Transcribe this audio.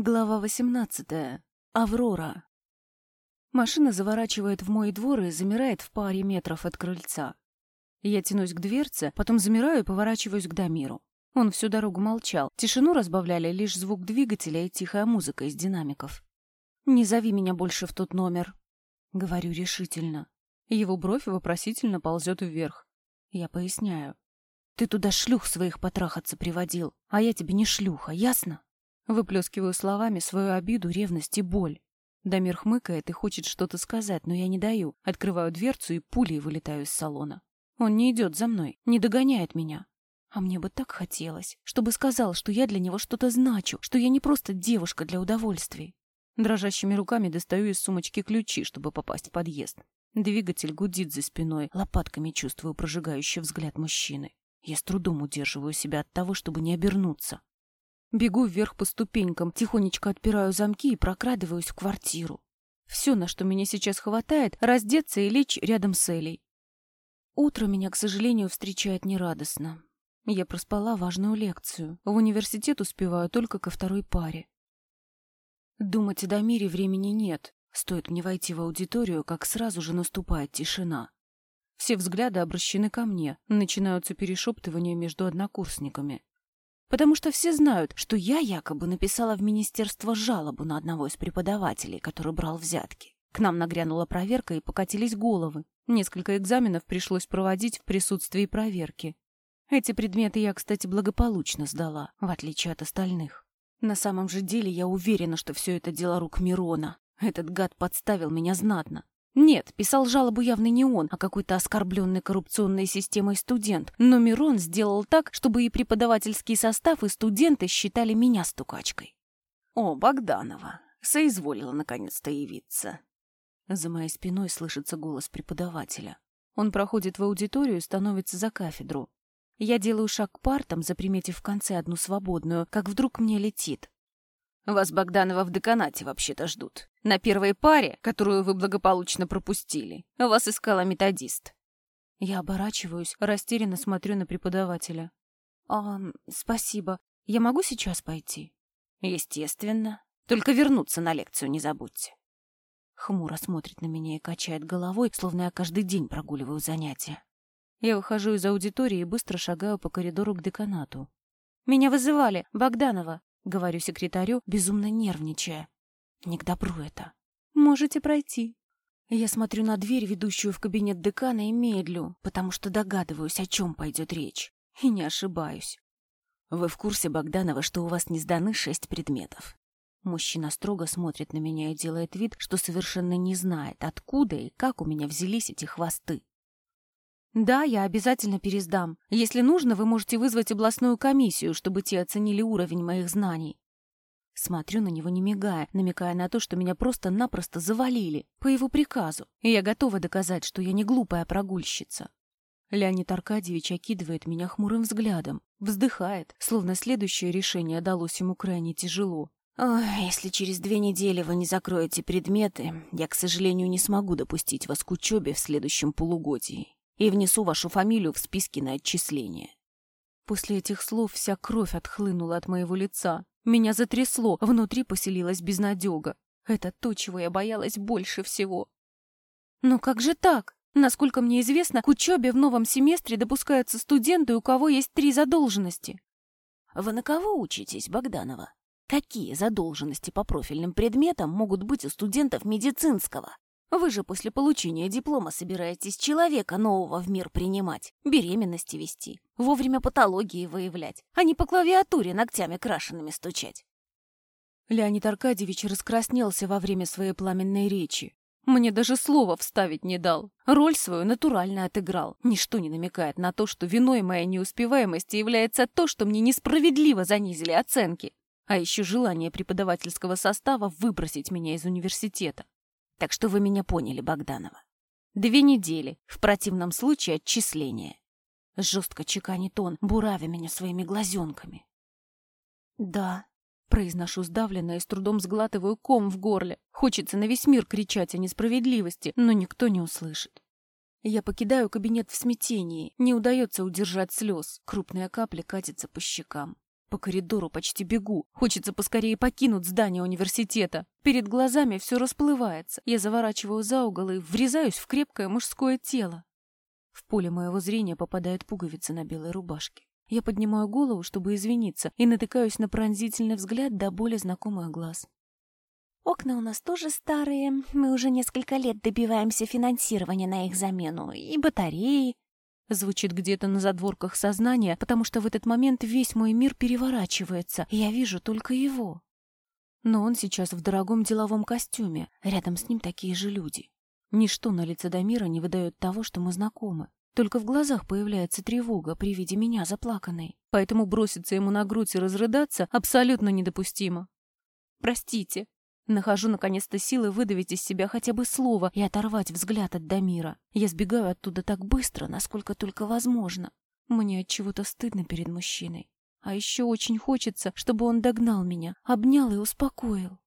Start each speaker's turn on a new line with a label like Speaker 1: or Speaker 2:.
Speaker 1: Глава 18. Аврора. Машина заворачивает в мой двор и замирает в паре метров от крыльца. Я тянусь к дверце, потом замираю и поворачиваюсь к Дамиру. Он всю дорогу молчал. Тишину разбавляли лишь звук двигателя и тихая музыка из динамиков. «Не зови меня больше в тот номер», — говорю решительно. Его бровь вопросительно ползет вверх. Я поясняю. «Ты туда шлюх своих потрахаться приводил, а я тебе не шлюха, ясно?» Выплескиваю словами свою обиду, ревность и боль. Дамир хмыкает и хочет что-то сказать, но я не даю. Открываю дверцу и пулей вылетаю из салона. Он не идет за мной, не догоняет меня. А мне бы так хотелось, чтобы сказал, что я для него что-то значу, что я не просто девушка для удовольствий. Дрожащими руками достаю из сумочки ключи, чтобы попасть в подъезд. Двигатель гудит за спиной, лопатками чувствую прожигающий взгляд мужчины. Я с трудом удерживаю себя от того, чтобы не обернуться. Бегу вверх по ступенькам, тихонечко отпираю замки и прокрадываюсь в квартиру. Все, на что меня сейчас хватает, раздеться и лечь рядом с Элей. Утро меня, к сожалению, встречает нерадостно. Я проспала важную лекцию. В университет успеваю только ко второй паре. Думать о Дамире времени нет. Стоит мне войти в аудиторию, как сразу же наступает тишина. Все взгляды обращены ко мне, начинаются перешептывания между однокурсниками потому что все знают, что я якобы написала в министерство жалобу на одного из преподавателей, который брал взятки. К нам нагрянула проверка и покатились головы. Несколько экзаменов пришлось проводить в присутствии проверки. Эти предметы я, кстати, благополучно сдала, в отличие от остальных. На самом же деле я уверена, что все это дело рук Мирона. Этот гад подставил меня знатно. Нет, писал жалобу явно не он, а какой-то оскорбленный коррупционной системой студент. Но Мирон сделал так, чтобы и преподавательский состав, и студенты считали меня стукачкой.
Speaker 2: «О, Богданова, соизволила наконец-то явиться».
Speaker 1: За моей спиной слышится голос преподавателя. Он проходит в аудиторию и становится за кафедру. Я делаю шаг к партам, заприметив в конце одну свободную, как вдруг мне летит.
Speaker 2: Вас, Богданова, в деканате вообще-то ждут. На первой паре, которую вы благополучно пропустили, вас искала методист.
Speaker 1: Я оборачиваюсь, растерянно смотрю на преподавателя. «А, спасибо. Я могу сейчас пойти?»
Speaker 2: «Естественно. Только вернуться на лекцию не забудьте».
Speaker 1: Хмуро смотрит на меня и качает головой, словно я каждый день прогуливаю занятия. Я выхожу из аудитории и быстро шагаю по коридору к деканату. «Меня вызывали, Богданова!» Говорю секретарю, безумно нервничая. Не к добру это. Можете пройти. Я смотрю на дверь, ведущую в кабинет декана, и медлю, потому что догадываюсь, о чем пойдет речь. И не ошибаюсь.
Speaker 2: Вы в курсе, Богданова, что у вас не сданы шесть предметов?
Speaker 1: Мужчина строго смотрит на меня и делает вид, что совершенно не знает, откуда и как у меня взялись эти хвосты. Да, я обязательно пересдам. Если нужно, вы можете вызвать областную комиссию, чтобы те оценили уровень моих знаний. Смотрю на него не мигая, намекая на то, что меня просто-напросто завалили, по его приказу, и я готова доказать, что я не глупая прогульщица. Леонид Аркадьевич окидывает меня хмурым взглядом, вздыхает, словно следующее решение далось ему крайне тяжело.
Speaker 2: «Ой, если через две недели вы не закроете предметы, я, к сожалению, не смогу допустить вас к учебе в следующем полугодии и внесу вашу фамилию в списки на отчисление».
Speaker 1: После этих слов вся кровь отхлынула от моего лица. Меня затрясло, внутри поселилась безнадега. Это то, чего я боялась больше всего. Но как же так? Насколько мне известно, к учебе в новом семестре допускаются студенты, у кого есть три задолженности.
Speaker 2: Вы на кого учитесь, Богданова? Какие задолженности по профильным предметам могут быть у студентов медицинского? Вы же после получения диплома собираетесь человека нового в мир принимать, беременности вести, вовремя патологии выявлять, а не по клавиатуре ногтями крашенными стучать.
Speaker 1: Леонид Аркадьевич раскраснелся во время своей пламенной речи. Мне даже слова вставить не дал. Роль свою натурально отыграл. Ничто не намекает на то, что виной моей неуспеваемости является то, что мне несправедливо занизили оценки. А еще желание преподавательского состава выбросить меня из университета.
Speaker 2: Так что вы меня поняли, Богданова. Две недели, в противном случае отчисление.
Speaker 1: Жестко чеканит он, буравя меня своими глазенками. Да, произношу сдавленно и с трудом сглатываю ком в горле. Хочется на весь мир кричать о несправедливости, но никто не услышит. Я покидаю кабинет в смятении. Не удается удержать слез. Крупная капля катится по щекам. По коридору почти бегу. Хочется поскорее покинуть здание университета. Перед глазами все расплывается. Я заворачиваю за угол и врезаюсь в крепкое мужское тело. В поле моего зрения попадают пуговицы на белой рубашке. Я поднимаю голову, чтобы извиниться, и натыкаюсь на пронзительный взгляд до боли знакомых глаз.
Speaker 2: Окна у нас тоже старые. Мы уже несколько лет добиваемся финансирования на их замену. И батареи.
Speaker 1: Звучит где-то на задворках сознания, потому что в этот момент весь мой мир переворачивается, и я вижу только его. Но он сейчас в дорогом деловом костюме, рядом с ним такие же люди. Ничто на лице Дамира не выдает того, что мы знакомы. Только в глазах появляется тревога при виде меня заплаканной. Поэтому броситься ему на грудь и разрыдаться абсолютно недопустимо. «Простите», Нахожу наконец-то силы выдавить из себя хотя бы слово и оторвать взгляд от Дамира. Я сбегаю оттуда так быстро, насколько только возможно. Мне от чего-то стыдно перед мужчиной. А еще очень хочется, чтобы он догнал меня, обнял и успокоил.